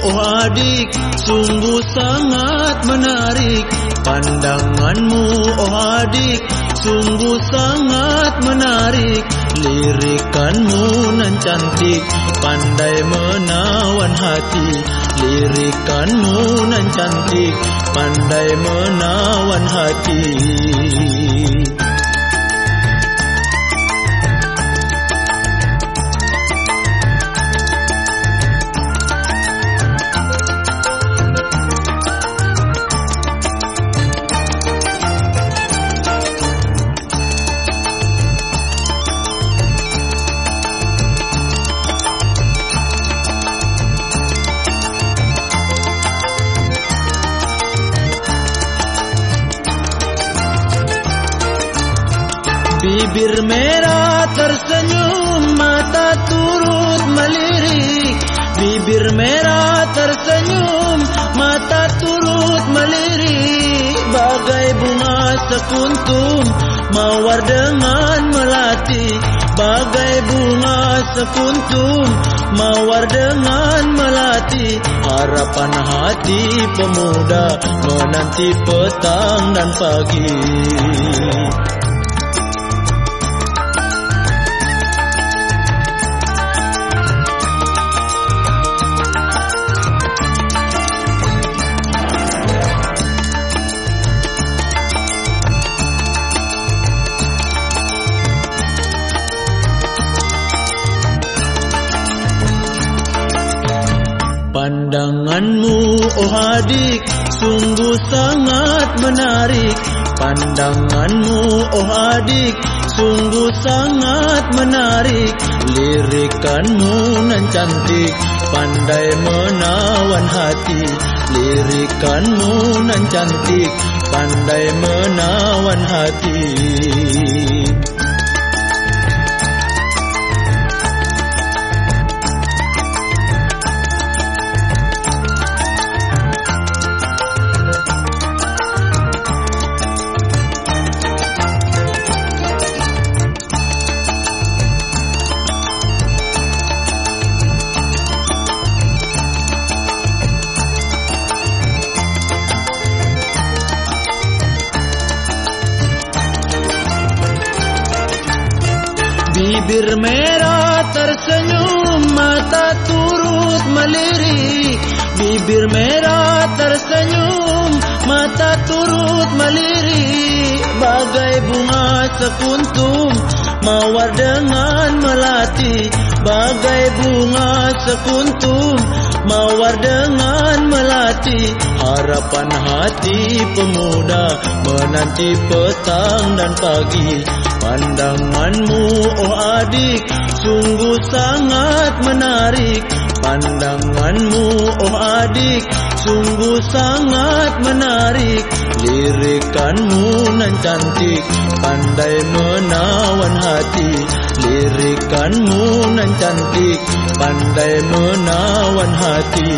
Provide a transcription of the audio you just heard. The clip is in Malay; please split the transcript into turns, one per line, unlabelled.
oh adik Sungguh sangat menarik. Pandanganmu oh adik Sungguh sangat menarik. Lirikanmu nan cantik Pandai menawan hati. Lirikanmu nan cantik Pandai menawan hati Bibir merah tersenyum, mata turut melirik. Bibir merah tersenyum, mata turut melirik. Bagai bunga sekuntum, mawar dengan melati. Bagai bunga sekuntum, mawar dengan melati. Harapan hati pemuda menanti petang dan pagi. Pandanganmu oh adik sungguh sangat menarik. Pandanganmu oh adik sungguh sangat menarik. Lirikanmu nan cantik pandai menawan hati. Lirikanmu nan cantik pandai menawan hati Bibir merah tersenyum, mata turut melirik. Bibir merah tersenyum, mata turut melirik. Bagai bunga sekuntum, mawar dengan melati. Bagai bunga sekuntum, mawar dengan melati. Harapan hati pemuda menanti petang dan pagi. Pandanganmu oh adik sungguh sangat menarik Pandanganmu oh adik sungguh sangat menarik Lirikanmu nan cantik pandai menawan hati Lirikanmu nan cantik Pandai menawan hati.